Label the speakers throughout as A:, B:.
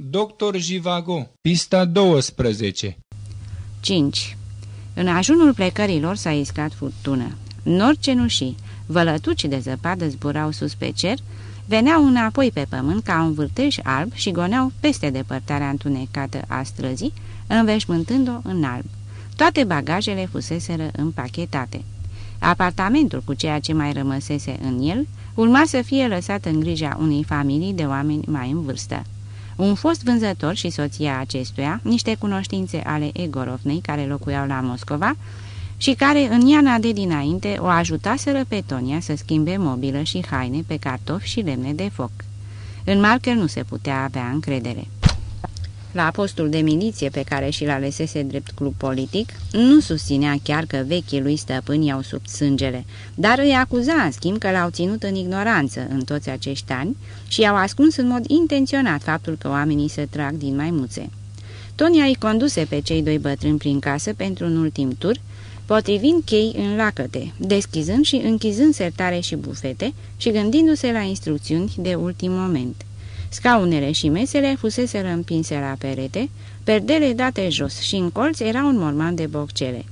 A: Doctor Jivago, pista 12
B: 5. În ajunul plecărilor s-a iscat furtună. Nori cenușii, vălătuci de zăpadă zburau sus pe cer, veneau înapoi pe pământ ca un vârtej alb și goneau peste depărtarea întunecată a străzii, înveșmântând-o în alb. Toate bagajele fuseseră împachetate. Apartamentul cu ceea ce mai rămăsese în el urma să fie lăsat în grija unei familii de oameni mai în vârstă. Un fost vânzător și soția acestuia, niște cunoștințe ale Egorovnei care locuiau la Moscova și care în iana de dinainte o ajutaseră pe Tonia să schimbe mobilă și haine pe cartofi și lemne de foc. În Marker nu se putea avea încredere la postul de miliție pe care și-l alesese drept club politic, nu susținea chiar că vechii lui stăpâni i-au sub sângele, dar îi acuza în schimb că l-au ținut în ignoranță în toți acești ani și i-au ascuns în mod intenționat faptul că oamenii se trag din maimuțe. Tonia îi conduse pe cei doi bătrâni prin casă pentru un ultim tur, potrivind chei în lacăte, deschizând și închizând sertare și bufete și gândindu-se la instrucțiuni de ultim moment. Scaunele și mesele fuseseră împinse la perete, perdele date jos și în colț era un morman de boccele.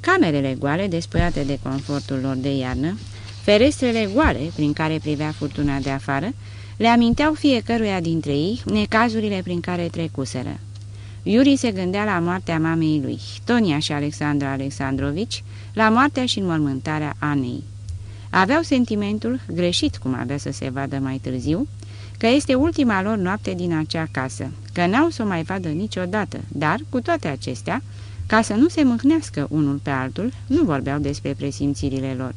B: Camerele goale, despuiate de confortul lor de iarnă, ferestrele goale prin care privea furtuna de afară, le aminteau fiecăruia dintre ei necazurile prin care trecuseră. Iuri se gândea la moartea mamei lui, Tonia și Alexandra Alexandrovici, la moartea și înmormântarea Anei. Aveau sentimentul, greșit cum avea să se vadă mai târziu, că este ultima lor noapte din acea casă, că n-au să o mai vadă niciodată, dar, cu toate acestea, ca să nu se mâhnească unul pe altul, nu vorbeau despre presimțirile lor.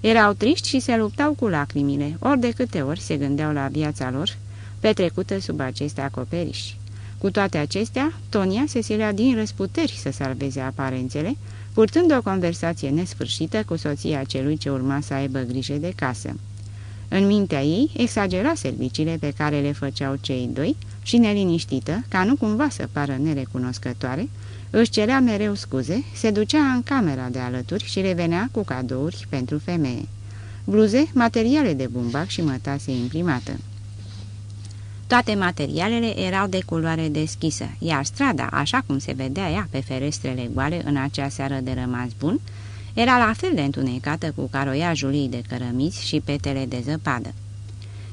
B: Erau triști și se luptau cu lacrimile, ori de câte ori se gândeau la viața lor, petrecută sub aceste acoperiși. Cu toate acestea, Tonia se silea din răsputeri să salveze aparențele, purtând o conversație nesfârșită cu soția celui ce urma să aibă grijă de casă. În mintea ei exagera serviciile pe care le făceau cei doi și neliniștită, ca nu cumva să pară nerecunoscătoare, își cerea mereu scuze, se ducea în camera de alături și revenea cu cadouri pentru femeie. Bluze, materiale de bumbac și mătase imprimată. Toate materialele erau de culoare deschisă, iar strada, așa cum se vedea ea pe ferestrele goale în acea seară de rămas bun, era la fel de întunecată cu caroiajul ei de cărămiți și petele de zăpadă.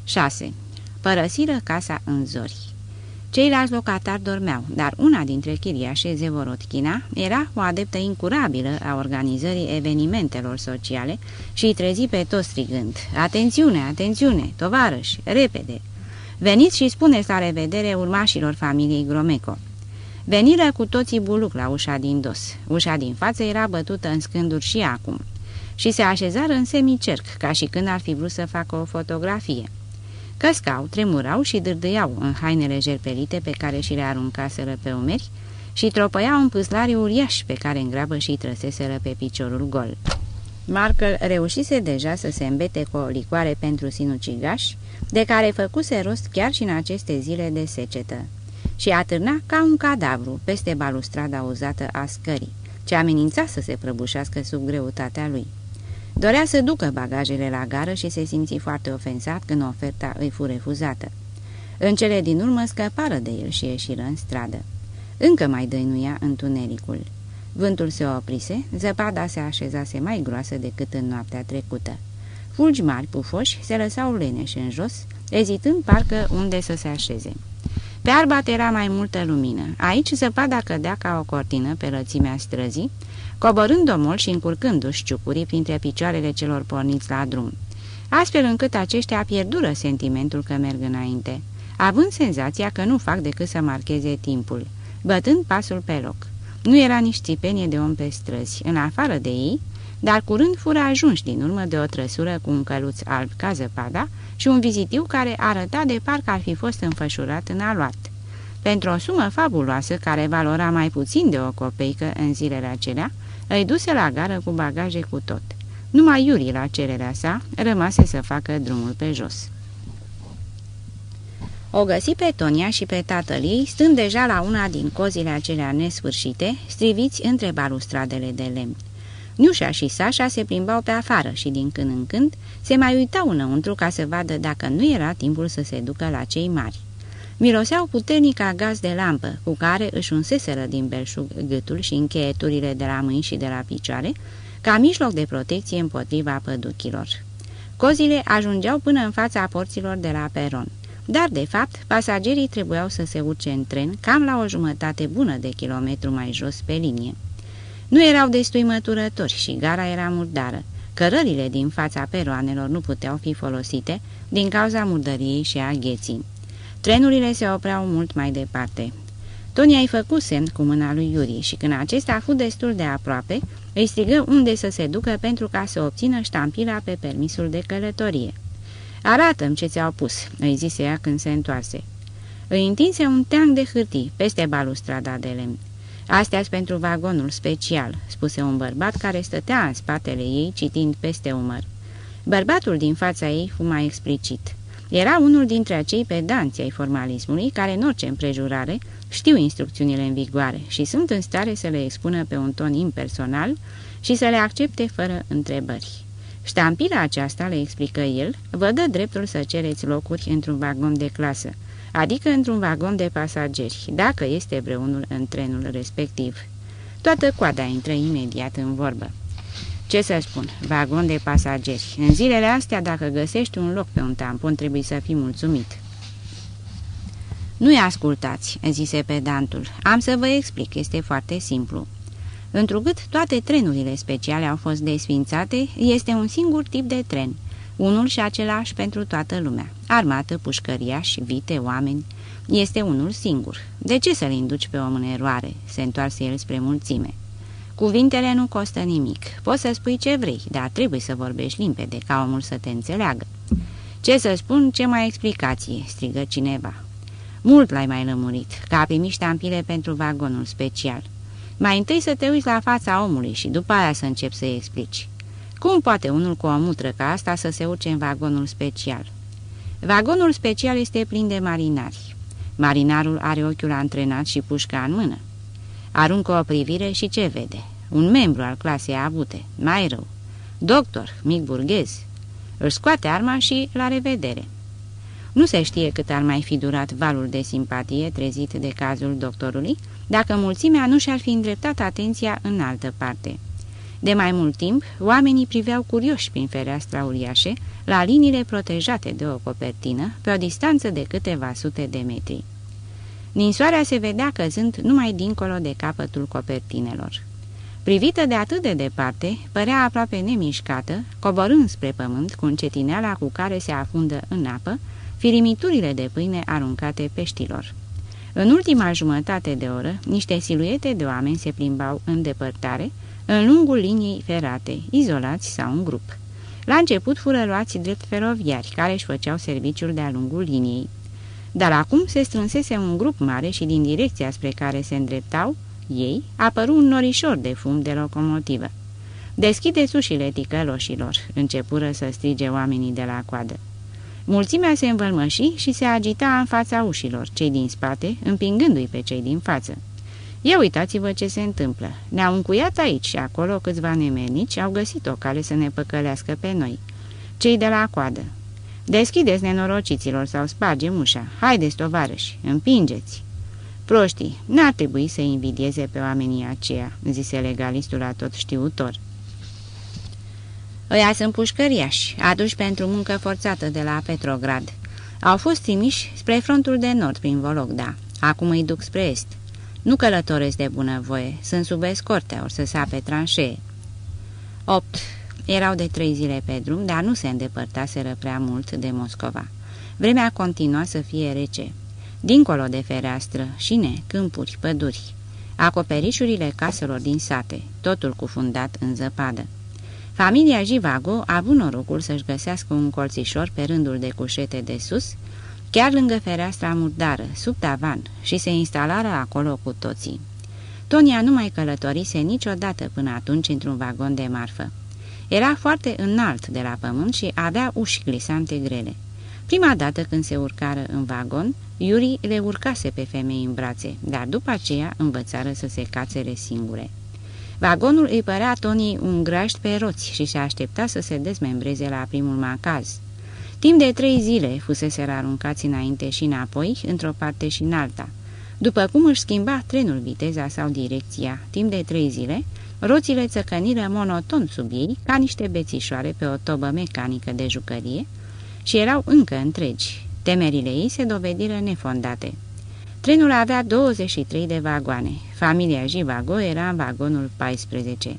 B: 6. Părăsiră casa în zori. Ceilalți locatari dormeau, dar una dintre chiriașe, Zevorotchina, era o adeptă incurabilă a organizării evenimentelor sociale și îi trezi pe toți strigând, Atențiune, atențiune, tovarăși, repede! Veniți și spuneți la revedere urmașilor familiei Gromeco. Veniră cu toții buluc la ușa din dos. Ușa din față era bătută în scânduri și acum. Și se așezară în semicerc, ca și când ar fi vrut să facă o fotografie. Căscau, tremurau și dârdâiau în hainele jerpelite pe care și le aruncaseră pe umeri și tropăiau un pâslari uriaș pe care în grabă și trăseseră pe piciorul gol. Markel reușise deja să se îmbete cu o licoare pentru sinucigaș, de care făcuse rost chiar și în aceste zile de secetă și atârna ca un cadavru peste balustrada uzată a scării, ce amenința să se prăbușească sub greutatea lui. Dorea să ducă bagajele la gară și se simți foarte ofensat când oferta îi fu refuzată. În cele din urmă scăpară de el și ieșiră în stradă. Încă mai dăinuia întunericul. Vântul se oprise, zăpada se așezase mai groasă decât în noaptea trecută. Fulgi mari pufoși se lăsau leneși în jos, ezitând parcă unde să se așeze. Pe arbat era mai multă lumină. Aici zăpada cădea ca o cortină pe lățimea străzii, coborând omul și încurcându-și ciucurii printre picioarele celor porniți la drum, astfel încât aceștia pierdură sentimentul că merg înainte, având senzația că nu fac decât să marcheze timpul, bătând pasul pe loc. Nu era nici țipenie de om pe străzi, în afară de ei, dar curând fură ajunși din urmă de o trăsură cu un căluț alb ca zăpada, și un vizitiu care arăta de parcă ar fi fost înfășurat în aluat. Pentru o sumă fabuloasă, care valora mai puțin de o copeică în zilele acelea, îi duse la gară cu bagaje cu tot. Numai Iuri, la cererea sa, rămase să facă drumul pe jos. O găsi pe Tonia și pe tatăl ei, stând deja la una din cozile acelea nesfârșite, striviți între balustradele de lemn. Niușa și Sașa se plimbau pe afară și din când în când se mai uitau înăuntru ca să vadă dacă nu era timpul să se ducă la cei mari. Miroseau puternic a gaz de lampă, cu care își unseseră din belșug gâtul și încheieturile de la mâini și de la picioare, ca mijloc de protecție împotriva păduchilor. Cozile ajungeau până în fața porților de la peron. Dar, de fapt, pasagerii trebuiau să se urce în tren cam la o jumătate bună de kilometru mai jos pe linie. Nu erau destui măturători și gara era murdară. Cărările din fața peroanelor nu puteau fi folosite din cauza murdăriei și a gheții. Trenurile se opreau mult mai departe. Tony ai făcut semn cu mâna lui Iuri și când acesta a fost destul de aproape, îi strigă unde să se ducă pentru ca să obțină ștampila pe permisul de călătorie. Arată-mi ce ți-au pus," îi zise ea când se întoarse. Îi întinse un teanc de hârtii peste balustrada de lemn. Astea pentru vagonul special," spuse un bărbat care stătea în spatele ei citind peste umăr. Bărbatul din fața ei fu mai explicit. Era unul dintre acei pedanți ai formalismului care, în orice împrejurare, știu instrucțiunile în vigoare și sunt în stare să le expună pe un ton impersonal și să le accepte fără întrebări. Ștampila aceasta, le explică el, vă dă dreptul să cereți locuri într-un vagon de clasă, adică într-un vagon de pasageri, dacă este vreunul în trenul respectiv. Toată coada intră imediat în vorbă. Ce să spun, vagon de pasageri. În zilele astea, dacă găsești un loc pe un tampon, trebuie să fii mulțumit. Nu-i ascultați, zise pedantul. Am să vă explic, este foarte simplu. Întrucât toate trenurile speciale au fost desfințate, este un singur tip de tren, unul și același pentru toată lumea. Armată, pușcăriași, vite, oameni. Este unul singur. De ce să-l induci pe om în eroare? Se întoarse el spre mulțime. Cuvintele nu costă nimic. Poți să spui ce vrei, dar trebuie să vorbești limpede, ca omul să te înțeleagă. Ce să spun, ce mai explicație?" strigă cineva. Mult l-ai mai lămurit, ca a primit ștampile pentru vagonul special. Mai întâi să te uiți la fața omului și după aia să începi să-i explici. Cum poate unul cu o mutră ca asta să se urce în vagonul special? Vagonul special este plin de marinari. Marinarul are ochiul antrenat și pușca în mână. Aruncă o privire și ce vede? Un membru al clasei avute, mai rău. Doctor, mic burghez. Îl scoate arma și la revedere. Nu se știe cât ar mai fi durat valul de simpatie trezit de cazul doctorului, dacă mulțimea nu și-ar fi îndreptat atenția în altă parte. De mai mult timp, oamenii priveau curioși prin fereastra uriașe, la liniile protejate de o copertină, pe o distanță de câteva sute de metri. Ninsoarea se vedea căzând numai dincolo de capătul copertinelor. Privită de atât de departe, părea aproape nemișcată, coborând spre pământ cu încetineala cu care se afundă în apă, firimiturile de pâine aruncate peștilor. În ultima jumătate de oră, niște siluete de oameni se plimbau în depărtare, în lungul liniei ferate, izolați sau în grup. La început fură luați drept feroviari, care își făceau serviciul de-a lungul liniei. Dar acum se strânsese un grup mare și din direcția spre care se îndreptau, ei, apăru un norișor de fum de locomotivă. Deschide ușile ticăloșilor, începură să strige oamenii de la coadă. Mulțimea se învălmăși și se agita în fața ușilor, cei din spate, împingându-i pe cei din față. Ia uitați-vă ce se întâmplă. Ne-au încuiat aici și acolo câțiva nemernici au găsit o cale să ne păcălească pe noi. Cei de la coadă. Deschideți nenorociților sau spargem ușa. Haideți, tovarăși, împingeți. Proștii, n-ar trebui să invidieze pe oamenii aceia, zise legalistul la tot știutor. Ăia sunt pușcăriași, aduși pentru muncă forțată de la Petrograd. Au fost trimiși spre frontul de nord prin Vologda. Acum îi duc spre est. Nu călătoresc de bunăvoie, sunt sub escorte, or să sape tranșee. 8. Erau de trei zile pe drum, dar nu se îndepărtaseră prea mult de Moscova. Vremea continua să fie rece. Dincolo de fereastră, șine, câmpuri, păduri. Acoperișurile caselor din sate, totul cufundat în zăpadă. Familia Jivago a avut norocul să-și găsească un colțișor pe rândul de cușete de sus, chiar lângă fereastra murdară, sub tavan, și se instalară acolo cu toții. Tonia nu mai călătorise niciodată până atunci într-un vagon de marfă. Era foarte înalt de la pământ și avea uși glisante grele. Prima dată când se urcară în vagon, Iuri le urcase pe femei în brațe, dar după aceea învățară să se cațere singure. Vagonul îi părea Tony un graști pe roți și se aștepta să se dezmembreze la primul macaz. Timp de trei zile fusese aruncați înainte și înapoi, într-o parte și în alta. După cum își schimba trenul viteza sau direcția timp de trei zile, roțile țăcăniră monoton sub ei, ca niște bețișoare pe o tobă mecanică de jucărie, și erau încă întregi. Temerile ei se dovediră nefondate. Trenul avea 23 de vagoane. Familia Jivago era în vagonul 14.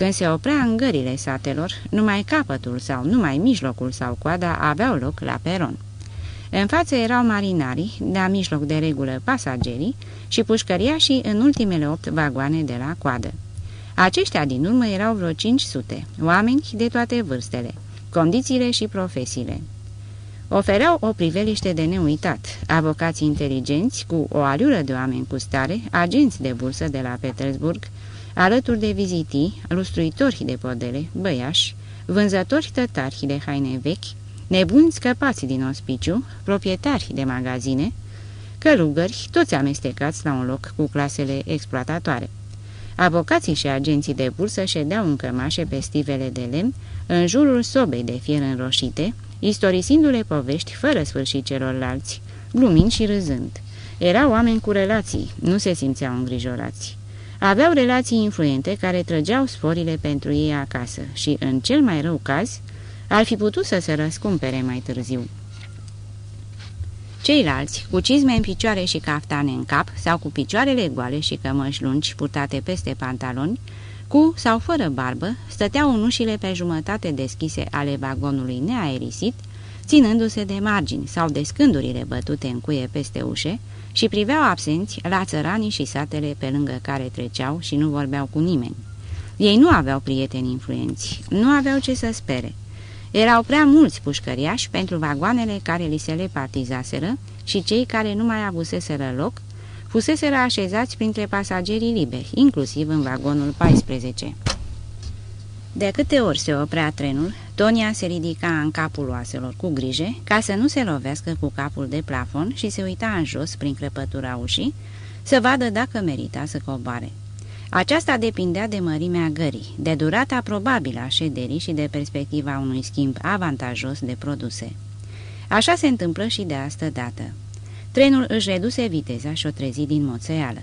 B: Când se oprea în gările satelor, numai capătul sau numai mijlocul sau coada aveau loc la peron. În față erau marinarii, de-a mijloc de regulă pasagerii și pușcăriașii în ultimele opt vagoane de la coadă. Aceștia din urmă erau vreo 500, oameni de toate vârstele, condițiile și profesiile. Ofereau o priveliște de neuitat, avocați inteligenți cu o aliură de oameni cu stare, agenți de bursă de la Petersburg, alături de vizitii, lustruitori de podele, băiași, vânzători tătari de haine vechi, nebuni scăpați din ospiciu, proprietari de magazine, călugări, toți amestecați la un loc cu clasele exploatatoare. Avocații și agenții de bursă ședeau în cămașe pe stivele de lemn, în jurul sobei de fier înroșite, istorisindu-le povești fără sfârșit celorlalți, glumind și râzând. Erau oameni cu relații, nu se simțeau îngrijorați. Aveau relații influente care trăgeau sporile pentru ei acasă și, în cel mai rău caz, ar fi putut să se răscumpere mai târziu. Ceilalți, cu cizme în picioare și caftane în cap, sau cu picioarele goale și cămăși lungi purtate peste pantaloni, cu sau fără barbă, stăteau în ușile pe jumătate deschise ale vagonului neaerisit, ținându-se de margini sau de scândurile bătute în cuie peste ușe și priveau absenți la țăranii și satele pe lângă care treceau și nu vorbeau cu nimeni. Ei nu aveau prieteni influenți, nu aveau ce să spere. Erau prea mulți pușcăriași pentru vagoanele care li se le partizaseră și cei care nu mai avuseseră loc, fuseseră așezați printre pasagerii liberi, inclusiv în vagonul 14. De câte ori se oprea trenul, Tonia se ridica în capul oaselor cu grijă ca să nu se lovească cu capul de plafon și se uita în jos prin crăpătura ușii să vadă dacă merita să coboare. Aceasta depindea de mărimea gării, de durata probabilă a șederii și de perspectiva unui schimb avantajos de produse. Așa se întâmplă și de astă dată. Trenul își reduse viteza și o trezi din moțeală.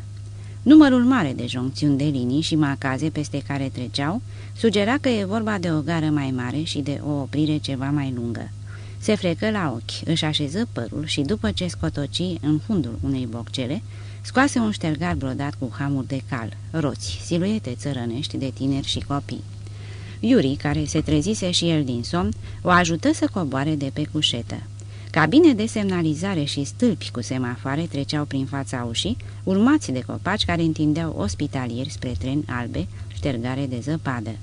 B: Numărul mare de joncțiuni de linii și macaze peste care treceau sugera că e vorba de o gară mai mare și de o oprire ceva mai lungă. Se frecă la ochi, își așeză părul și după ce scotoci în fundul unei boccele, scoase un ștergar brodat cu hamuri de cal, roți, siluete țărănești de tineri și copii. Iuri, care se trezise și el din somn, o ajută să coboare de pe cușetă. Cabine de semnalizare și stâlpi cu semafoare treceau prin fața ușii, urmați de copaci care întindeau ospitalieri spre tren albe, ștergare de zăpadă.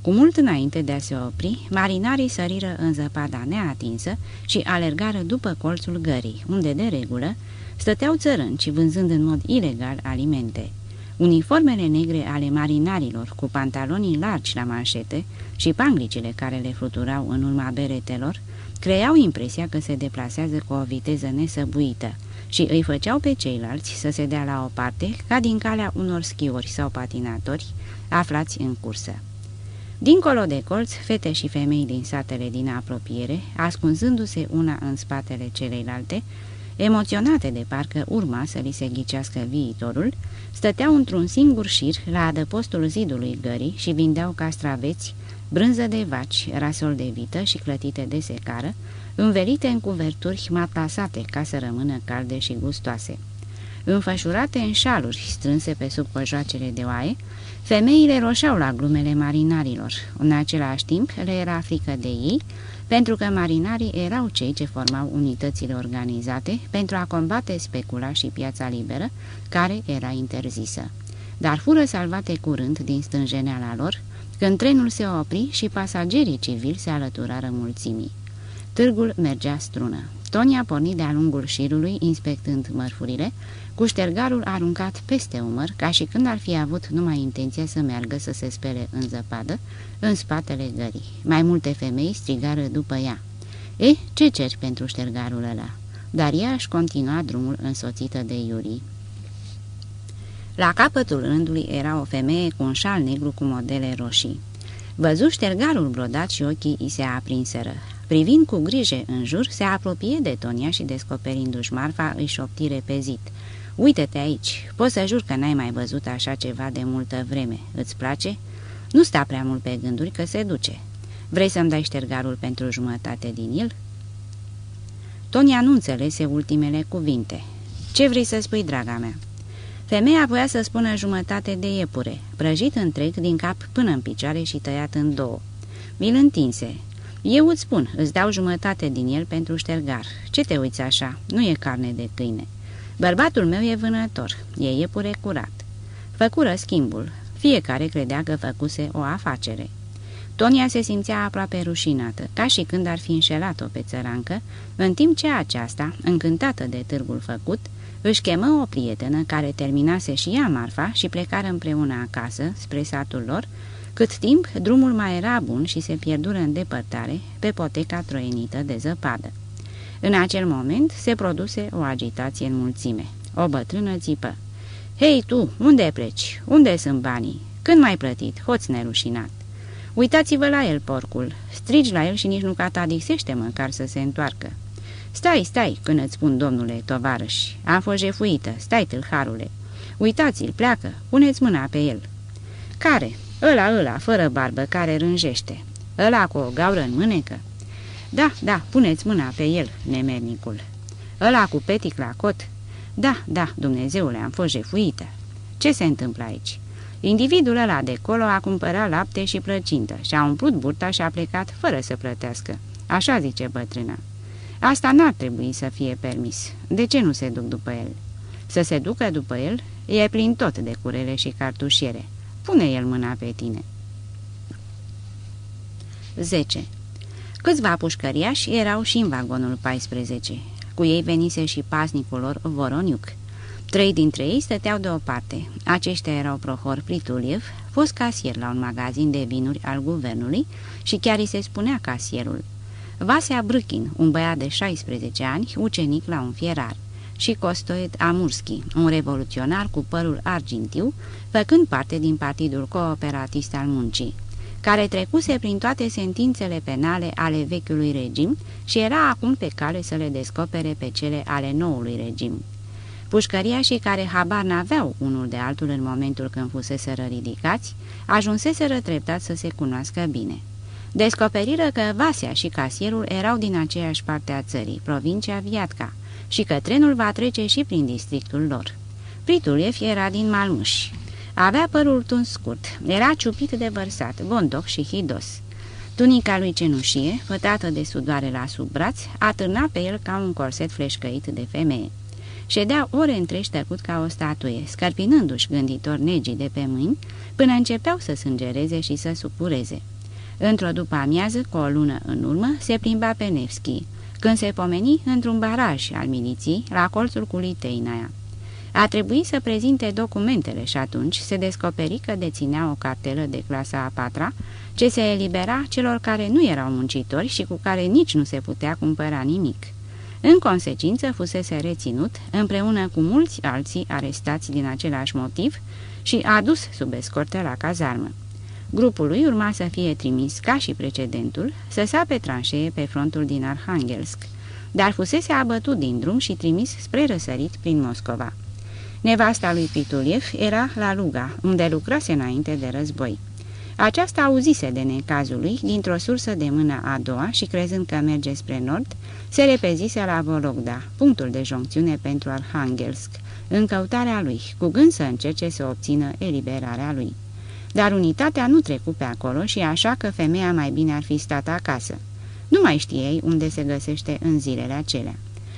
B: Cu mult înainte de a se opri, marinarii săriră în zăpada neatinsă și alergară după colțul gării, unde, de regulă, stăteau țărânci vânzând în mod ilegal alimente. Uniformele negre ale marinarilor, cu pantalonii largi la manșete și panglicile care le fluturau în urma beretelor, creau impresia că se deplasează cu o viteză nesăbuită și îi făceau pe ceilalți să se dea la o parte ca din calea unor schiori sau patinatori aflați în cursă. Dincolo de colț, fete și femei din satele din apropiere, ascunzându-se una în spatele celeilalte, emoționate de parcă urma să li se ghicească viitorul, stăteau într-un singur șir la adăpostul zidului gării și vindeau castraveți, brânză de vaci, rasol de vită și clătite de secară, învelite în cuverturi matlasate ca să rămână calde și gustoase. Înfășurate în șaluri strânse pe sub cojoacele de oaie, femeile roșeau la glumele marinarilor. În același timp le era frică de ei, pentru că marinarii erau cei ce formau unitățile organizate pentru a combate specula și piața liberă, care era interzisă. Dar fură salvate curând din stânjeneala lor, când trenul se opri și pasagerii civili se alăturară mulțimii. Târgul mergea strună. Tonia porni de-a lungul șirului, inspectând mărfurile, cu ștergarul aruncat peste umăr, ca și când ar fi avut numai intenția să meargă să se spele în zăpadă, în spatele gării. Mai multe femei strigară după ea. E, ce ceri pentru ștergarul ăla? Dar ea își continua drumul însoțită de Iuri. La capătul rândului era o femeie cu un șal negru cu modele roșii. Văzu ștergarul brodat și ochii îi se aprinseră. Privind cu grijă în jur, se apropie de Tonia și descoperindu-și marfa, îi șopti repezit. Uită-te aici, poți să jur că n-ai mai văzut așa ceva de multă vreme. Îți place?" Nu sta prea mult pe gânduri că se duce. Vrei să-mi dai ștergarul pentru jumătate din el?" Tonia nu înțelese ultimele cuvinte. Ce vrei să spui, draga mea?" Femeia voia să spună jumătate de iepure, prăjit întreg din cap până în picioare și tăiat în două. Mi-l întinse. Eu îți spun, îți dau jumătate din el pentru ștergar. Ce te uiți așa? Nu e carne de câine. Bărbatul meu e vânător, e iepure curat. Făcură schimbul. Fiecare credea că făcuse o afacere. Tonia se simțea aproape rușinată, ca și când ar fi înșelat-o pe țărancă, în timp ce aceasta, încântată de târgul făcut, își chemă o prietenă care terminase și ea marfa și plecară împreună acasă, spre satul lor, cât timp drumul mai era bun și se pierdură în depărtare pe poteca troienită de zăpadă. În acel moment se produse o agitație în mulțime. O bătrână țipă. Hei tu, unde pleci? Unde sunt banii? Când mai plătit? Hoț nerușinat!" Uitați-vă la el, porcul. Strigi la el și nici nu catadixește măcar să se întoarcă. Stai, stai, când îți spun, domnule, tovarăș. Am fost jefuită. Stai, tâlharule. Uitați-l, pleacă. Puneți mâna pe el. Care? Ăla, ăla, fără barbă, care rânjește. Ăla cu o gaură în mânecă? Da, da, puneți mâna pe el, nemernicul. Ăla cu petic la cot? Da, da, Dumnezeule, am fost jefuită. Ce se întâmplă aici? Individul ăla de colo a cumpărat lapte și plăcintă și a umplut burta și a plecat fără să plătească. Așa zice bătrâna. Asta n-ar trebui să fie permis. De ce nu se duc după el? Să se ducă după el e plin tot de curele și cartușiere. Pune el mâna pe tine. 10. Câțiva pușcăriași erau și în vagonul 14. Cu ei venise și pasnicul lor Voroniuc. Trei dintre ei stăteau deoparte. Aceștia erau Prohor Prituliev, fost casier la un magazin de vinuri al guvernului și chiar îi se spunea casierul. Vasea Brâchin, un băiat de 16 ani, ucenic la un fierar, și Costoed Amurski, un revoluționar cu părul argintiu, făcând parte din Partidul Cooperativist al Muncii, care trecuse prin toate sentințele penale ale vechiului regim și era acum pe cale să le descopere pe cele ale noului regim. Pușcăriașii care habar n-aveau unul de altul în momentul când fuseseră ridicați, ajunseseră treptat să se cunoască bine. Descoperiră că Vasia și casierul erau din aceeași parte a țării, provincia Viatca, și că trenul va trece și prin districtul lor. Prituliev era din Malmuș. Avea părul tuns scurt, era ciupit de vărsat, bondoc și hidos. Tunica lui cenușie, fătată de sudoare la sub braț, atârna pe el ca un corset fleșcăit de femeie. Ședea ore întregi tăcut ca o statuie, scărpinându-și gânditor negii de pe mâini, până începeau să sângereze și să supureze. Într-o după amiază, cu o lună în urmă, se plimba pe Nevski, când se pomeni într-un baraj al miliții la colțul cu Liteinaia. A trebuit să prezinte documentele și atunci se descoperi că deținea o cartelă de clasa a patra, ce se elibera celor care nu erau muncitori și cu care nici nu se putea cumpăra nimic. În consecință fusese reținut, împreună cu mulți alții arestați din același motiv și adus sub escortă la cazarmă. Grupul lui urma să fie trimis, ca și precedentul, să sape tranșee pe frontul din Arhanghelsk, dar fusese abătut din drum și trimis spre răsărit prin Moscova. Nevasta lui Pituliev era la Luga, unde lucrase înainte de război. Aceasta auzise de necazul lui dintr-o sursă de mână a doua și crezând că merge spre nord, se repezise la Vologda, punctul de joncțiune pentru Arhanghelsk, în căutarea lui, cu gând să încerce să obțină eliberarea lui. Dar unitatea nu trecu pe acolo și așa că femeia mai bine ar fi stat acasă. Nu mai știei unde se găsește în zilele acelea.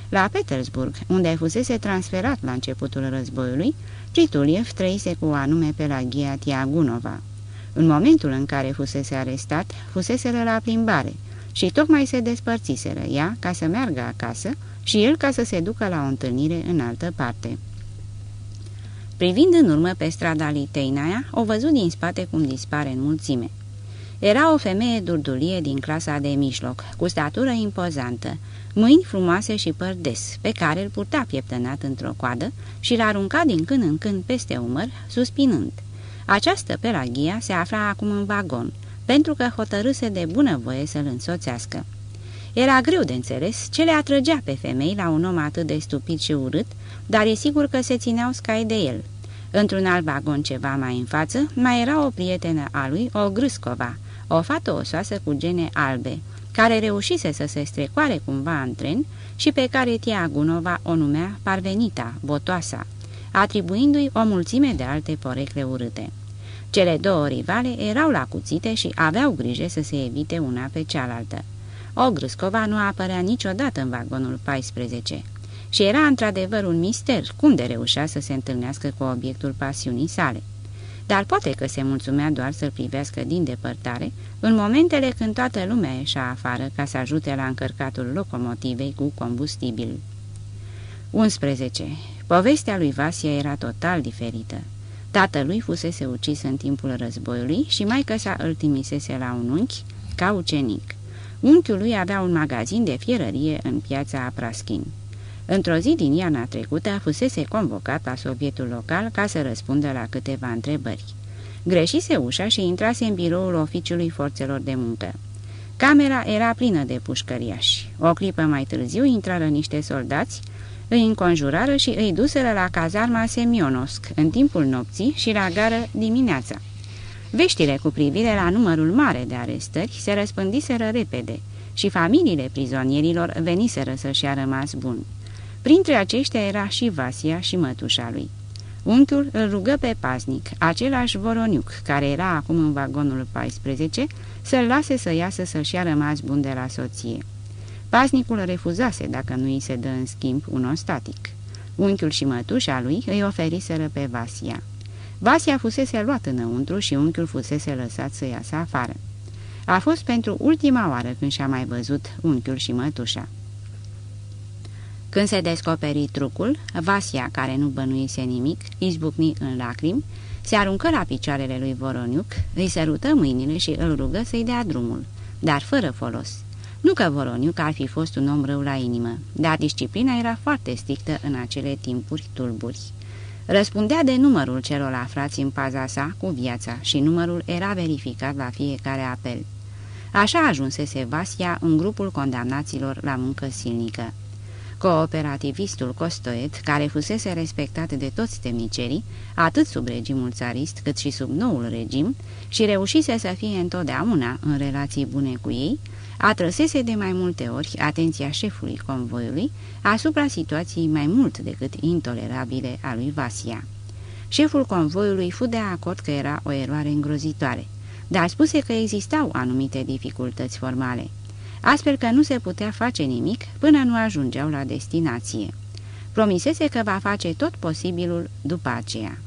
B: La Petersburg, unde fusese transferat la începutul războiului, Prituliev trăise cu anume pe la Ghia Tiagunova. În momentul în care fusese arestat, fuseseră la plimbare și tocmai se despărțiseră ea ca să meargă acasă și el ca să se ducă la o întâlnire în altă parte. Privind în urmă pe strada Liteinaia, o văzut din spate cum dispare în mulțime. Era o femeie durdulie din clasa de mijloc, cu statură impozantă, mâini frumoase și păr des, pe care îl purta pieptănat într-o coadă și l-arunca din când în când peste umăr, suspinând. Această pelagia se afla acum în vagon, pentru că hotărâse de bunăvoie să-l însoțească. Era greu de înțeles ce le atrăgea pe femei la un om atât de stupid și urât, dar e sigur că se țineau scai de el. Într-un alt vagon ceva mai în față, mai era o prietenă a lui, o Grâscova, o fată osoasă cu gene albe, care reușise să se strecoare cumva în tren și pe care Tia Gunova o numea Parvenita, botoasa, atribuindu-i o mulțime de alte porecle urâte. Cele două rivale erau la cuțite și aveau grijă să se evite una pe cealaltă. O Grâscova nu apărea niciodată în vagonul 14 și era într-adevăr un mister cum de reușea să se întâlnească cu obiectul pasiunii sale. Dar poate că se mulțumea doar să-l privească din depărtare, în momentele când toată lumea ieșea afară ca să ajute la încărcatul locomotivei cu combustibil. 11. Povestea lui Vasia era total diferită. Tatălui fusese ucis în timpul războiului și maică sa îl trimisese la un unchi ca ucenic. Unchiul lui avea un magazin de fierărie în piața Praschin. Într-o zi din iarna trecută fusese convocat la sovietul local ca să răspundă la câteva întrebări. Greșise ușa și intrase în biroul oficiului forțelor de muncă. Camera era plină de pușcăriași. O clipă mai târziu intrară niște soldați, îi înconjurară și îi duseră la cazarma Semionosc în timpul nopții și la gară dimineața. Veștile cu privire la numărul mare de arestări se răspândiseră repede și familiile prizonierilor veniseră să-și a rămas bun. Printre aceștia era și Vasia și mătușa lui. Unchiul îl rugă pe paznic, același Voroniuc, care era acum în vagonul 14, să-l lase să iasă să-și a rămas bun de la soție. Paznicul refuzase dacă nu îi se dă în schimb un ostatic. Unchiul și mătușa lui îi oferiseră pe Vasia. Vasia fusese luat înăuntru și unchiul fusese lăsat să iasă afară. A fost pentru ultima oară când și-a mai văzut unchiul și mătușa. Când se descoperi trucul, Vasia, care nu bănuise nimic, izbucni în lacrimi, se aruncă la picioarele lui Voroniuc, îi sărută mâinile și îl rugă să-i dea drumul, dar fără folos. Nu că Voroniuc ar fi fost un om rău la inimă, dar disciplina era foarte strictă în acele timpuri tulburi. Răspundea de numărul celor aflați în paza sa cu viața și numărul era verificat la fiecare apel. Așa ajunsese Vasia în grupul condamnaților la muncă silnică. Cooperativistul Costoet, care fusese respectat de toți temnicerii, atât sub regimul țarist cât și sub noul regim, și reușise să fie întotdeauna în relații bune cu ei, atrăsese de mai multe ori atenția șefului convoiului asupra situației mai mult decât intolerabile a lui Vasia. Șeful convoiului fu de acord că era o eroare îngrozitoare, dar spuse că existau anumite dificultăți formale astfel că nu se putea face nimic până nu ajungeau la destinație. Promisese că va face tot posibilul după aceea.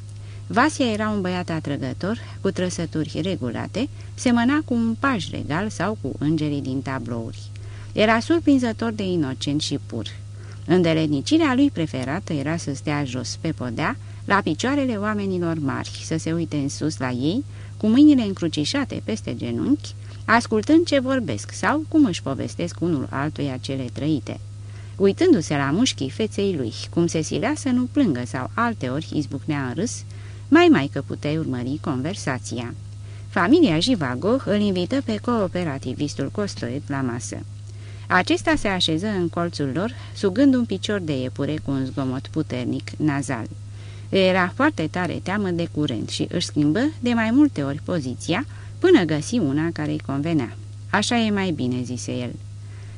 B: Vasia era un băiat atrăgător, cu trăsături regulate, semăna cu un paj regal sau cu îngerii din tablouri. Era surprinzător de inocent și pur. Îndelenicirea lui preferată era să stea jos pe podea, la picioarele oamenilor mari, să se uite în sus la ei, cu mâinile încrucișate peste genunchi, ascultând ce vorbesc sau cum își povestesc unul altuia cele trăite. Uitându-se la mușchii feței lui, cum se silea să nu plângă sau alteori izbucnea în râs, mai mai că puteai urmări conversația. Familia Jivago îl invită pe cooperativistul Costoet la masă. Acesta se așeză în colțul lor, sugând un picior de iepure cu un zgomot puternic nazal. Era foarte tare teamă de curent și își schimbă de mai multe ori poziția, până găsi una care îi convenea. Așa e mai bine, zise el.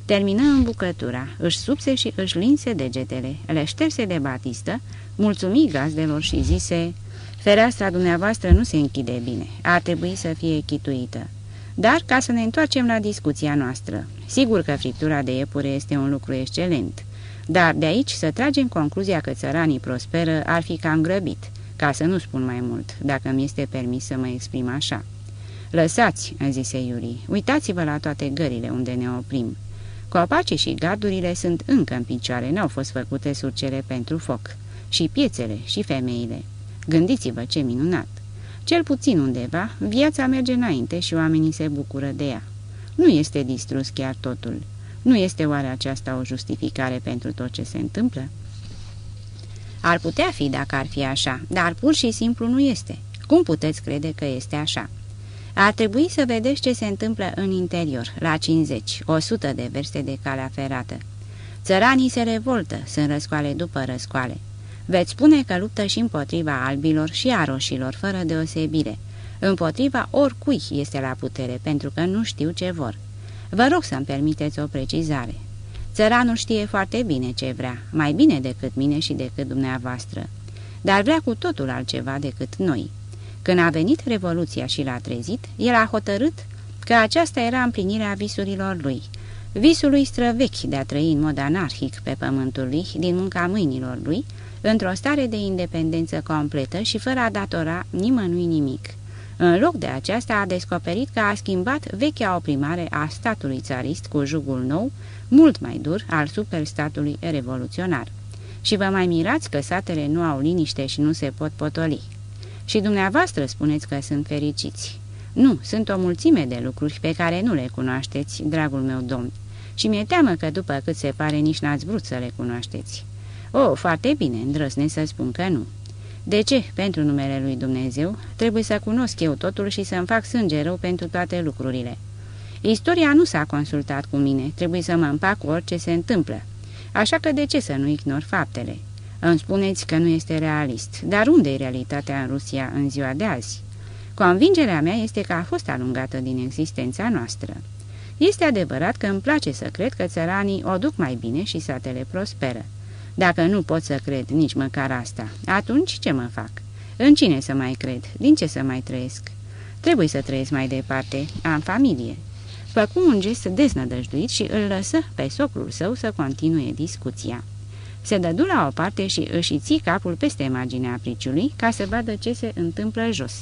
B: Termină în bucătura, își subse și își linse degetele, le șterse de batistă, mulțumi gazdelor și zise, fereastra dumneavoastră nu se închide bine, ar trebui să fie chituită. Dar ca să ne întoarcem la discuția noastră, sigur că friptura de iepure este un lucru excelent, dar de aici să tragem concluzia că țăranii prosperă ar fi cam grăbit, ca să nu spun mai mult, dacă mi este permis să mă exprim așa. Lăsați, zise Iuri, uitați-vă la toate gările unde ne oprim. Copacii și gardurile sunt încă în picioare, n-au fost făcute surcele pentru foc. Și piețele, și femeile. Gândiți-vă ce minunat! Cel puțin undeva, viața merge înainte și oamenii se bucură de ea. Nu este distrus chiar totul. Nu este oare aceasta o justificare pentru tot ce se întâmplă? Ar putea fi dacă ar fi așa, dar pur și simplu nu este. Cum puteți crede că este așa? Ar trebui să vedeți ce se întâmplă în interior, la 50, 100 de verste de calea ferată. Țăranii se revoltă, sunt răscoale după răscoale. Veți spune că luptă și împotriva albilor și a roșilor, fără deosebire. Împotriva oricui este la putere, pentru că nu știu ce vor. Vă rog să-mi permiteți o precizare. Țăranul știe foarte bine ce vrea, mai bine decât mine și decât dumneavoastră, dar vrea cu totul altceva decât noi. Când a venit Revoluția și l-a trezit, el a hotărât că aceasta era împlinirea visurilor lui, visului străvechi de a trăi în mod anarhic pe pământul lui, din munca mâinilor lui, într-o stare de independență completă și fără a datora nimănui nimic. În loc de aceasta a descoperit că a schimbat vechea oprimare a statului țarist cu jugul nou, mult mai dur, al superstatului revoluționar. Și vă mai mirați că satele nu au liniște și nu se pot potoli. Și dumneavoastră spuneți că sunt fericiți. Nu, sunt o mulțime de lucruri pe care nu le cunoașteți, dragul meu domn. Și mi-e teamă că după cât se pare nici n-ați vrut să le cunoașteți. O, oh, foarte bine, îndrăsne să spun că nu. De ce, pentru numele lui Dumnezeu, trebuie să cunosc eu totul și să-mi fac sânge rău pentru toate lucrurile? Istoria nu s-a consultat cu mine, trebuie să mă împac cu orice se întâmplă. Așa că de ce să nu ignor faptele? Îmi spuneți că nu este realist, dar unde e realitatea în Rusia în ziua de azi? Convingerea mea este că a fost alungată din existența noastră. Este adevărat că îmi place să cred că țăranii o duc mai bine și satele prosperă. Dacă nu pot să cred nici măcar asta, atunci ce mă fac? În cine să mai cred? Din ce să mai trăiesc? Trebuie să trăiesc mai departe. Am familie. Făcu un gest deznădăjduit și îl lăsă pe socrul său să continue discuția. Se dădu la o parte și își ții capul peste imaginea priciului ca să vadă ce se întâmplă jos.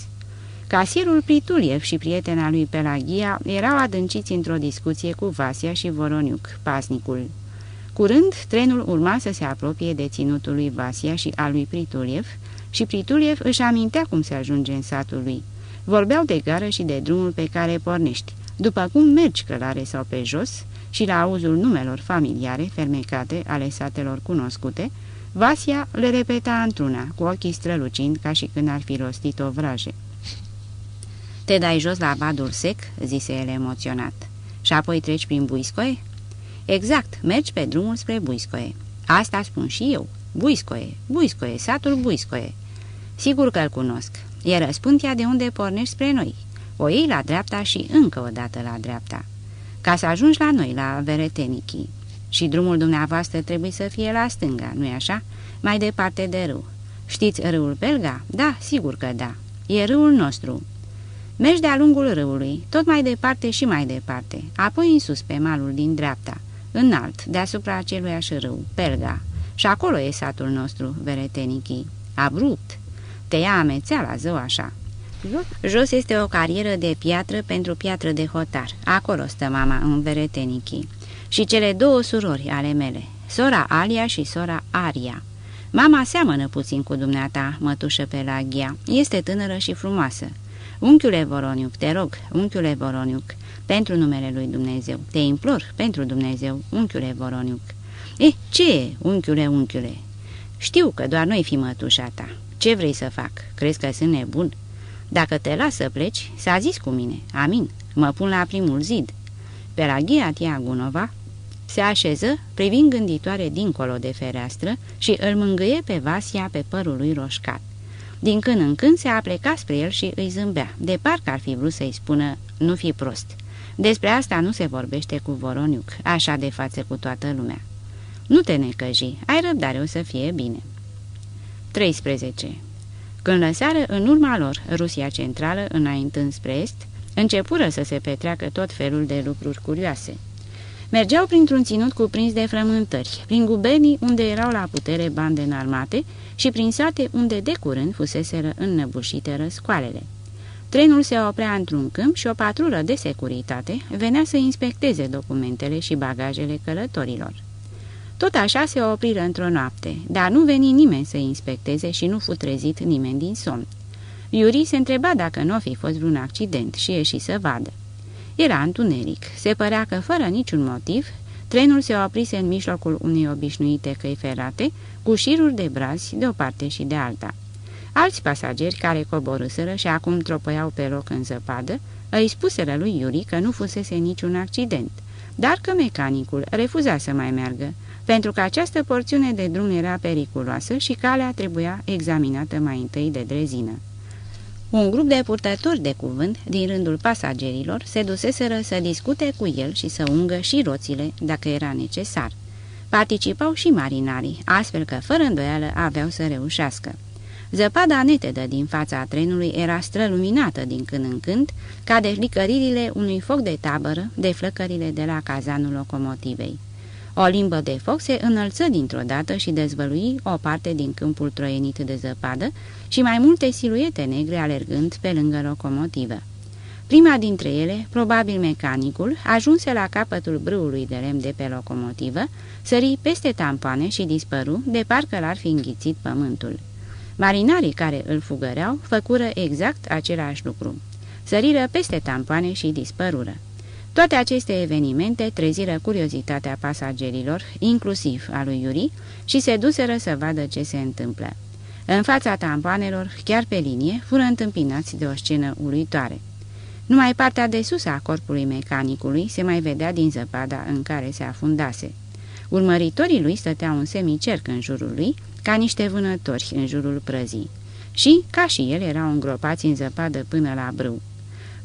B: Casierul Prituliev și prietena lui Pelagia erau adânciți într-o discuție cu Vasia și Voroniuc, pasnicul. Curând, trenul urma să se apropie de ținutul lui Vasia și al lui Prituliev și Prituliev își amintea cum se ajunge în satul lui. Vorbeau de gară și de drumul pe care pornești, după cum mergi călare sau pe jos și la auzul numelor familiare fermecate ale satelor cunoscute, Vasia le repeta într-una, cu ochii strălucind ca și când ar fi rostit o vraje. Te dai jos la badul sec?" zise el emoționat. Și apoi treci prin Buiscoe?" Exact, mergi pe drumul spre Buiscoe. Asta spun și eu. Buiscoe, Buiscoe, satul Buiscoe. Sigur că-l cunosc. E răspuntia de unde pornești spre noi. O iei la dreapta și încă o dată la dreapta. Ca să ajungi la noi, la Veretenichi. Și drumul dumneavoastră trebuie să fie la stânga, nu-i așa? Mai departe de râu. Știți râul Belga? Da, sigur că da. E râul nostru. Mergi de-a lungul râului, tot mai departe și mai departe, apoi în sus pe malul din dreapta înalt, deasupra aceluiași râu, Pelga. Și acolo e satul nostru, Veretenichi. Abrupt. Te ia amețeala, zău așa. Jos este o carieră de piatră pentru piatră de hotar. Acolo stă mama, în Veretenichi. Și cele două surori ale mele, sora Alia și sora Aria. Mama seamănă puțin cu dumneata, mătușă Pelagia. Este tânără și frumoasă. Unchiule Voroniuc, te rog, unchiule Voroniuc, pentru numele lui Dumnezeu. Te implor, pentru Dumnezeu, unchiule Voroniuc. Eh, ce e, unchiule, unchiule? Știu că doar noi fi mătușa ta. Ce vrei să fac? Crezi că sunt nebun? Dacă te las să pleci, s-a zis cu mine. Amin. Mă pun la primul zid. Pelagia Tiagunova se așeză, privind gânditoare dincolo de fereastră și îl mângâie pe Vasia pe părul lui roșcat. Din când în când se apleca spre el și îi zâmbea, de parcă ar fi vrut să-i spună, nu fi prost. Despre asta nu se vorbește cu Voroniuc, așa de față cu toată lumea. Nu te necăji, ai răbdare, o să fie bine. 13. Când lăsară în urma lor Rusia centrală înaintând spre est, începură să se petreacă tot felul de lucruri curioase. Mergeau printr-un ținut cuprins de frământări, prin gubernii unde erau la putere bande înarmate și prin sate unde de curând fuseseră înnăbușite răscoalele. Trenul se oprea într-un câmp și o patrulă de securitate venea să inspecteze documentele și bagajele călătorilor. Tot așa se opriră într-o noapte, dar nu veni nimeni să inspecteze și nu fu trezit nimeni din somn. Iuri se întreba dacă nu o fi fost vreun accident și ieși să vadă. Era întuneric. Se părea că, fără niciun motiv, trenul se oprise în mijlocul unei obișnuite căi ferate, cu șiruri de brazi de o parte și de alta. Alți pasageri care coborâsără și acum tropăiau pe loc în zăpadă, îi spuseră lui Iuri că nu fusese niciun accident, dar că mecanicul refuza să mai meargă, pentru că această porțiune de drum era periculoasă și calea trebuia examinată mai întâi de drezină. Un grup de purtători de cuvânt din rândul pasagerilor se duseseră să discute cu el și să ungă și roțile, dacă era necesar. Participau și marinarii, astfel că, fără îndoială, aveau să reușească. Zăpada netedă din fața trenului era străluminată din când în când, ca de licăririle unui foc de tabără, de flăcările de la cazanul locomotivei. O limbă de foc se înălță dintr-o dată și dezvălui o parte din câmpul troienit de zăpadă și mai multe siluete negre alergând pe lângă locomotivă. Prima dintre ele, probabil mecanicul, ajunse la capătul brâului de lemn de pe locomotivă, sări peste tampoane și dispăru, de parcă l-ar fi înghițit pământul. Marinarii care îl fugăreau făcură exact același lucru. Săriră peste tampoane și dispărură. Toate aceste evenimente treziră curiozitatea pasagerilor, inclusiv a lui Iuri, și se duseră să vadă ce se întâmplă. În fața tampoanelor, chiar pe linie, fură întâmpinați de o scenă uluitoare. Numai partea de sus a corpului mecanicului se mai vedea din zăpada în care se afundase. Urmăritorii lui stăteau un semicerc în jurul lui, ca niște vânători în jurul prăzii. Și, ca și el, erau îngropați în zăpadă până la brâu.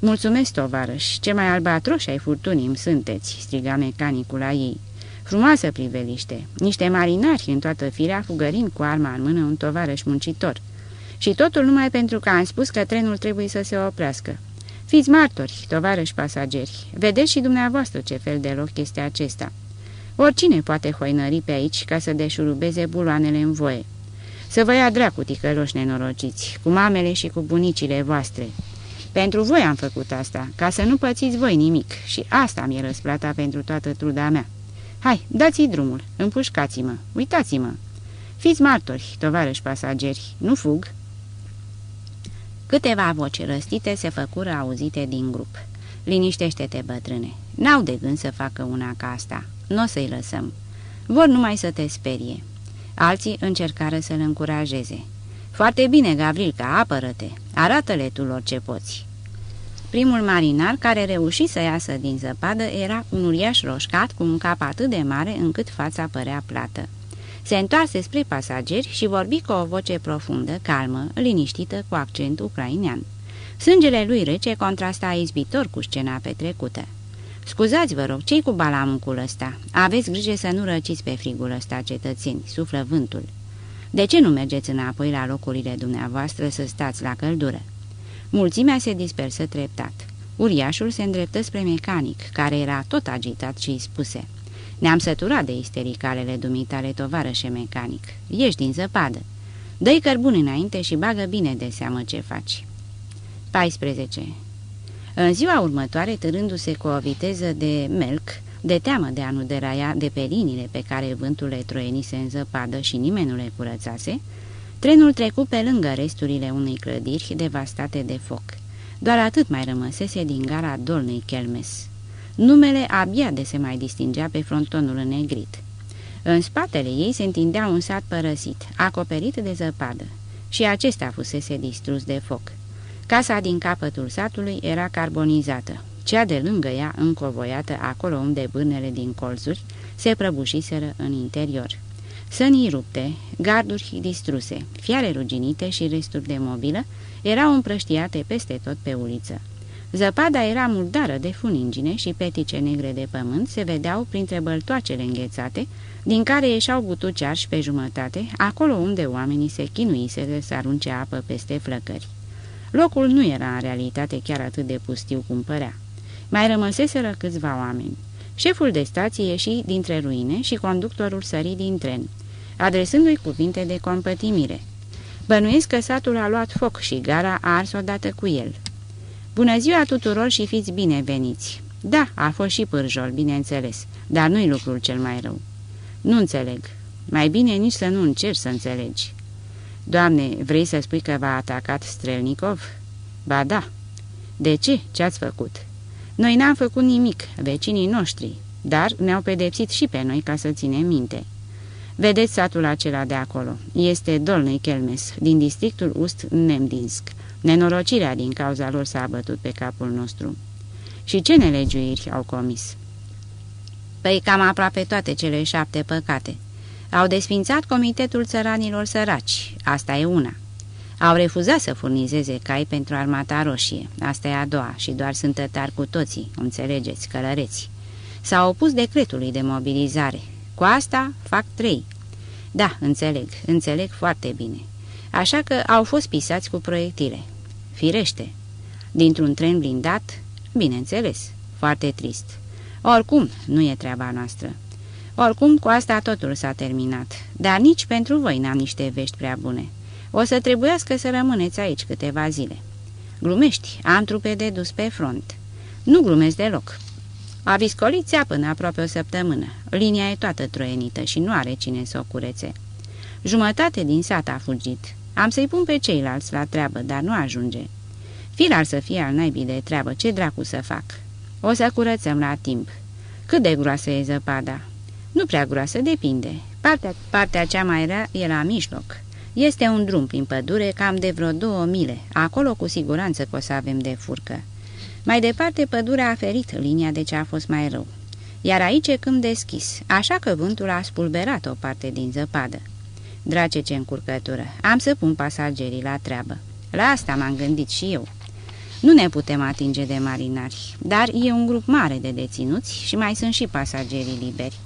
B: Mulțumesc, tovarăș, ce mai albatroși ai furtunii îmi sunteți," striga mecanicul la ei. Frumoasă priveliște, niște marinari în toată firea fugărind cu arma în mână un tovarăș muncitor. Și totul numai pentru că am spus că trenul trebuie să se oprească. Fiți martori, tovarăși pasageri, vedeți și dumneavoastră ce fel de loc este acesta. Oricine poate hoinări pe aici ca să deșurubeze buloanele în voie. Să vă ia dracu, ticăloși nenorociți, cu mamele și cu bunicile voastre. Pentru voi am făcut asta, ca să nu pățiți voi nimic și asta mi-e răsplata pentru toată truda mea. Hai, dați-i drumul, împușcați-mă, uitați-mă. Fiți martori, tovarăși pasageri, nu fug. Câteva voci răstite se făcură auzite din grup. Liniștește-te, bătrâne. N-au de gând să facă una ca asta. Nu o să-i lăsăm. Vor numai să te sperie. Alții încercară să-l încurajeze. Foarte bine, Gavrilca, apără-te. Arată-le tu lor ce poți. Primul marinar care reuși să iasă din zăpadă era un uriaș roșcat cu un cap atât de mare încât fața părea plată. Se întoarse spre pasageri și vorbi cu o voce profundă, calmă, liniștită, cu accent ucrainean. Sângele lui rece contrasta izbitor cu scena petrecută. Scuzați, vă rog, ce cu balamucul ăsta? Aveți grijă să nu răciți pe frigul ăsta, cetățeni, suflă vântul. De ce nu mergeți înapoi la locurile dumneavoastră să stați la căldură? Mulțimea se dispersă treptat. Uriașul se îndreptă spre mecanic, care era tot agitat și îi spuse Ne-am săturat de istericalele dumitale, tovarășe mecanic. Ești din zăpadă. Dă-i cărbun înainte și bagă bine de seamă ce faci. 14. În ziua următoare, târându-se cu o viteză de melc, de teamă de a nu deraia de pe liniile pe care vântul le troienise în zăpadă și nimeni nu le curățase, trenul trecu pe lângă resturile unei clădiri devastate de foc. Doar atât mai rămăsese din gara Dolnei Kelmes. Numele abia de se mai distingea pe frontonul înnegrit. În spatele ei se întindea un sat părăsit, acoperit de zăpadă, și acesta fusese distrus de foc. Casa din capătul satului era carbonizată, cea de lângă ea încovoiată acolo unde bârnele din colțuri se prăbușiseră în interior. Sănii rupte, garduri distruse, fiare ruginite și resturi de mobilă erau împrăștiate peste tot pe uliță. Zăpada era murdară de funingine și petice negre de pământ se vedeau printre băltoacele înghețate, din care ieșau butuci arși pe jumătate, acolo unde oamenii se chinuiseră să arunce apă peste flăcări. Locul nu era în realitate chiar atât de pustiu cum părea. Mai rămăseseră câțiva oameni. Șeful de stație ieși dintre ruine și conductorul sări din tren, adresându-i cuvinte de compătimire. Bănuiesc că satul a luat foc și gara a ars odată cu el. Bună ziua tuturor și fiți bineveniți! Da, a fost și pârjol, bineînțeles, dar nu-i lucrul cel mai rău. Nu înțeleg. Mai bine nici să nu încerci să înțelegi. Doamne, vrei să spui că v-a atacat Strelnikov? Ba da. De ce? Ce-ați făcut? Noi n-am făcut nimic, vecinii noștri, dar ne-au pedepsit și pe noi ca să ținem minte. Vedeți satul acela de acolo. Este Dolnei Kelmes, din districtul Ust-Nemdinsk. Nenorocirea din cauza lor s-a abătut pe capul nostru. Și ce nelegiuiri au comis? Păi cam aproape toate cele șapte păcate. Au desfințat Comitetul Țăranilor Săraci, asta e una. Au refuzat să furnizeze cai pentru armata roșie, asta e a doua, și doar sunt tătari cu toții, înțelegeți, călăreți. S-au opus decretului de mobilizare. Cu asta fac trei. Da, înțeleg, înțeleg foarte bine. Așa că au fost pisați cu proiectile. Firește. Dintr-un tren blindat, bineînțeles, foarte trist. Oricum, nu e treaba noastră. Oricum, cu asta totul s-a terminat, dar nici pentru voi n-am niște vești prea bune. O să trebuiască să rămâneți aici câteva zile. Glumești, am trupe de dus pe front. Nu glumesc deloc. A viscolit până aproape o săptămână. Linia e toată troienită și nu are cine să o curețe. Jumătate din sat a fugit. Am să-i pun pe ceilalți la treabă, dar nu ajunge. Filar să fie al naibii de treabă, ce dracu să fac? O să curățăm la timp. Cât de groasă e zăpada? Nu prea groasă, depinde. Partea, partea cea mai rea e la mijloc. Este un drum prin pădure cam de vreo două mile. Acolo cu siguranță că o să avem de furcă. Mai departe, pădurea a ferit linia de ce a fost mai rău. Iar aici e când deschis, așa că vântul a spulberat o parte din zăpadă. Drace ce încurcătură, am să pun pasagerii la treabă. La asta m-am gândit și eu. Nu ne putem atinge de marinari, dar e un grup mare de deținuți și mai sunt și pasagerii liberi.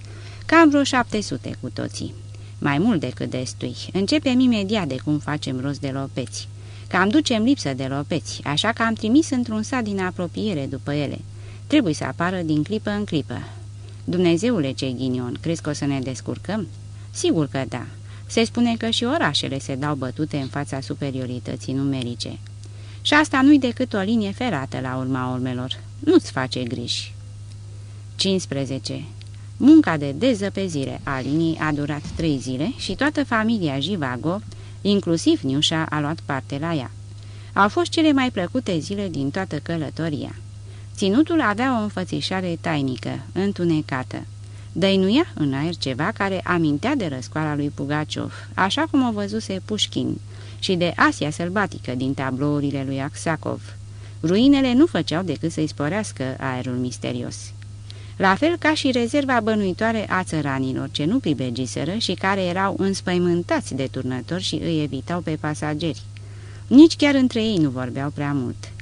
B: Cam vreo 700 cu toții. Mai mult decât destui. Începem imediat de cum facem rost de lopeți. Cam ducem lipsă de lopeți, așa că am trimis într-un sat din apropiere după ele. Trebuie să apară din clipă în clipă. Dumnezeule ce ghinion, crezi că o să ne descurcăm? Sigur că da. Se spune că și orașele se dau bătute în fața superiorității numerice. Și asta nu-i decât o linie ferată la urma urmelor. Nu-ți face griji. 15. Munca de dezăpezire a liniei a durat trei zile și toată familia Jivago, inclusiv Niușa, a luat parte la ea. Au fost cele mai plăcute zile din toată călătoria. Ținutul avea o înfățișare tainică, întunecată. Dăinuia în aer ceva care amintea de răscoala lui Pugaciov, așa cum o văzuse Pușkin, și de Asia sălbatică din tablourile lui Aksakov. Ruinele nu făceau decât să-i sporească aerul misterios. La fel ca și rezerva bănuitoare a țăranilor, ce nu pribegiseră și care erau înspăimântați de turnători și îi evitau pe pasageri. Nici chiar între ei nu vorbeau prea mult.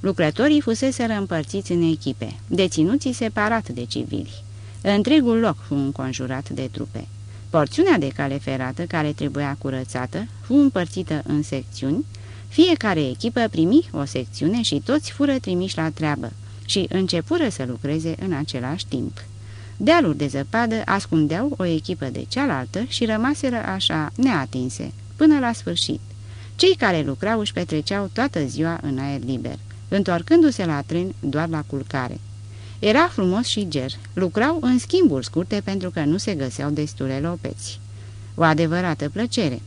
B: Lucrătorii fuseseră împărțiți în echipe, deținuții separat de civili. Întregul loc fu înconjurat de trupe. Porțiunea de cale ferată, care trebuia curățată, fu împărțită în secțiuni, fiecare echipă primi o secțiune și toți fură trimiși la treabă și începură să lucreze în același timp. Dealuri de zăpadă ascundeau o echipă de cealaltă și rămaseră așa neatinse, până la sfârșit. Cei care lucrau își petreceau toată ziua în aer liber, întorcându-se la tren doar la culcare. Era frumos și ger. Lucrau în schimburi scurte pentru că nu se găseau destule lopeți. O adevărată plăcere.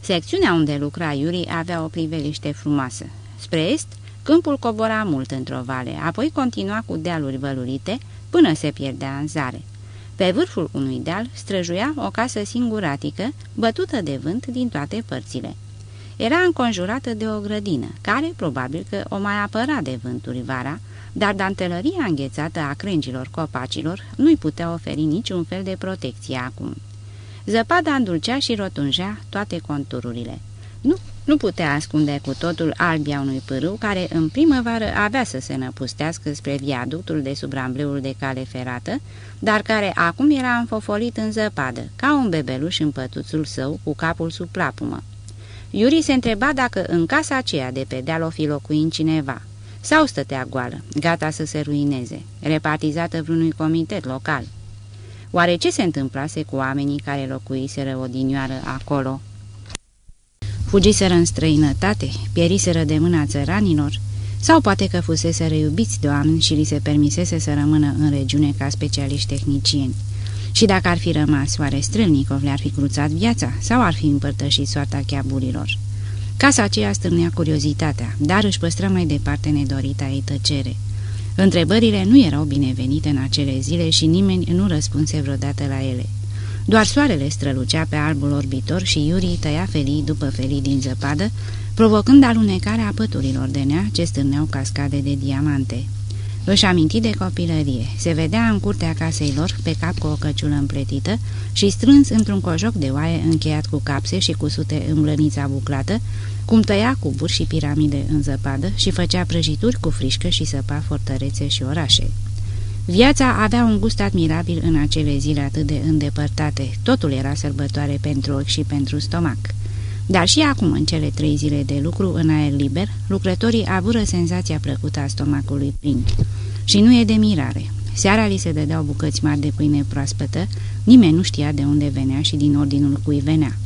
B: Secțiunea unde lucra Iuri avea o priveliște frumoasă. Spre est, câmpul cobora mult într-o vale, apoi continua cu dealuri vălurite până se pierdea în zare. Pe vârful unui deal străjuia o casă singuratică, bătută de vânt din toate părțile. Era înconjurată de o grădină, care probabil că o mai apăra de vânturi vara, dar dantelăria înghețată a crengilor copacilor nu-i putea oferi niciun fel de protecție acum. Zăpada îndulcea și rotunjea toate contururile. Nu, nu putea ascunde cu totul albia unui pârâu care în primăvară avea să se năpustească spre viaductul de sub rambleul de cale ferată, dar care acum era înfofolit în zăpadă, ca un bebeluș în pătuțul său cu capul sub plapumă. Iuri se întreba dacă în casa aceea de pe deal o fi locuind cineva sau stătea goală, gata să se ruineze, repartizată vreunui comitet local. Oare ce se întâmplase cu oamenii care locuiseră odinioară acolo? Fugiseră în străinătate, pieriseră de mâna țăranilor, sau poate că fusese iubiți de oameni și li se permisese să rămână în regiune ca specialiști tehnicieni. Și dacă ar fi rămas, oare Strelnikov le-ar fi cruțat viața sau ar fi împărtășit soarta cheaburilor? Casa aceea stârnea curiozitatea, dar își păstra mai departe nedorita ei tăcere. Întrebările nu erau binevenite în acele zile și nimeni nu răspunse vreodată la ele. Doar soarele strălucea pe albul orbitor și Iuri tăia felii după felii din zăpadă, provocând alunecarea păturilor de nea ce stârneau cascade de diamante. Își aminti de copilărie. Se vedea în curtea casei lor, pe cap cu o căciulă împletită și strâns într-un cojoc de oaie încheiat cu capse și cu sute în blănița buclată, cum tăia cuburi și piramide în zăpadă și făcea prăjituri cu frișcă și săpa fortărețe și orașe. Viața avea un gust admirabil în acele zile atât de îndepărtate. Totul era sărbătoare pentru ochi și pentru stomac. Dar și acum, în cele trei zile de lucru în aer liber, lucrătorii avură senzația plăcută a stomacului plin. Și nu e de mirare. Seara li se dădeau bucăți mari de pâine proaspătă, nimeni nu știa de unde venea și din ordinul cui venea.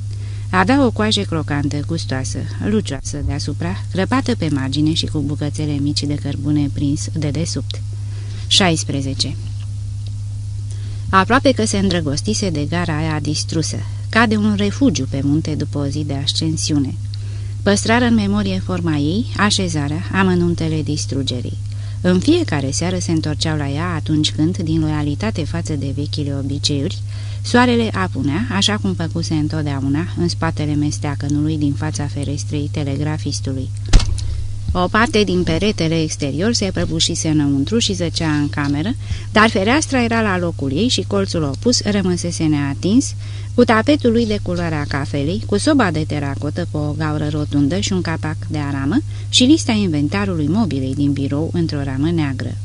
B: Avea o coajă crocantă, gustoasă, lucioasă deasupra, crăpată pe margine și cu bucățele mici de cărbune prins de desubt. 16. Aproape că se îndrăgostise de gara aia distrusă, ca de un refugiu pe munte după o zi de ascensiune. Păstrară în memorie forma ei, așezarea, amănuntele distrugerii. În fiecare seară se întorceau la ea atunci când, din loialitate față de vechile obiceiuri, soarele apunea, așa cum făcuse întotdeauna, în spatele mesteacănului din fața ferestrei telegrafistului. O parte din peretele exterior se prăbușise înăuntru și zăcea în cameră, dar fereastra era la locul ei și colțul opus rămăsese neatins, cu tapetul lui de culoarea cafelei, cu soba de teracotă cu o gaură rotundă și un capac de aramă și lista inventarului mobilei din birou într-o ramă neagră.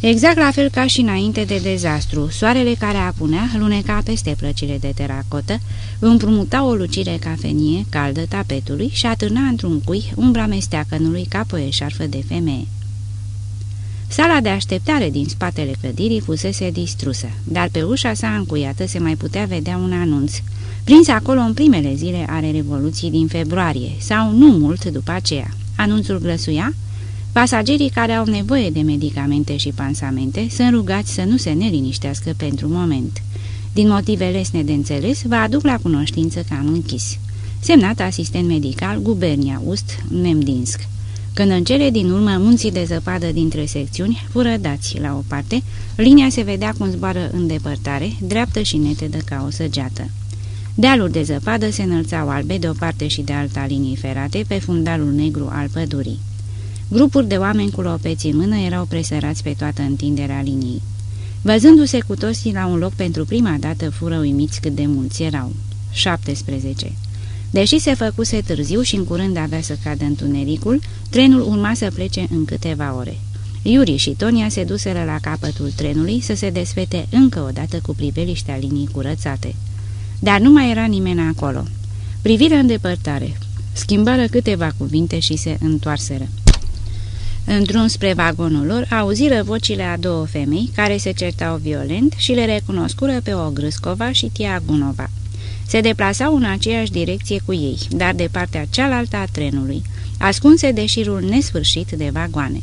B: Exact la fel ca și înainte de dezastru, soarele care apunea luneca peste plăcile de teracotă, împrumuta o lucire cafenie caldă tapetului și atârna într-un cui umbra mesteacănului ca pe o eșarfă de femeie. Sala de așteptare din spatele clădirii fusese distrusă, dar pe ușa sa încuiată se mai putea vedea un anunț, prins acolo în primele zile ale Revoluției din februarie, sau nu mult după aceea. Anunțul grăsuia Pasagerii care au nevoie de medicamente și pansamente sunt rugați să nu se neliniștească pentru moment. Din motive lesne de înțeles, vă aduc la cunoștință că am închis. Semnat asistent medical Gubernia Ust, Nemdinsk. Când în cele din urmă munții de zăpadă dintre secțiuni fură dați la o parte, linia se vedea cum zboară în depărtare, dreaptă și netedă ca o săgeată. Dealuri de zăpadă se înălțau albe de o parte și de alta linii ferate pe fundalul negru al pădurii. Grupuri de oameni cu lopeți în mână erau presărați pe toată întinderea liniei. Văzându-se cu toții la un loc pentru prima dată, fură uimiți cât de mulți erau. 17. Deși se făcuse târziu și în curând avea să cadă întunericul, trenul urma să plece în câteva ore. Iuri și Tonia se duseră la capătul trenului să se desfete încă o dată cu priveliștea linii curățate. Dar nu mai era nimeni acolo. Privirea în depărtare. Schimbară câteva cuvinte și se întoarseră. În drum spre vagonul lor, auziră vocile a două femei care se certau violent și le recunoscură pe o Grâscova și Tiagunova. Se deplasau în aceeași direcție cu ei, dar de partea cealaltă a trenului, ascunse de șirul nesfârșit de vagoane.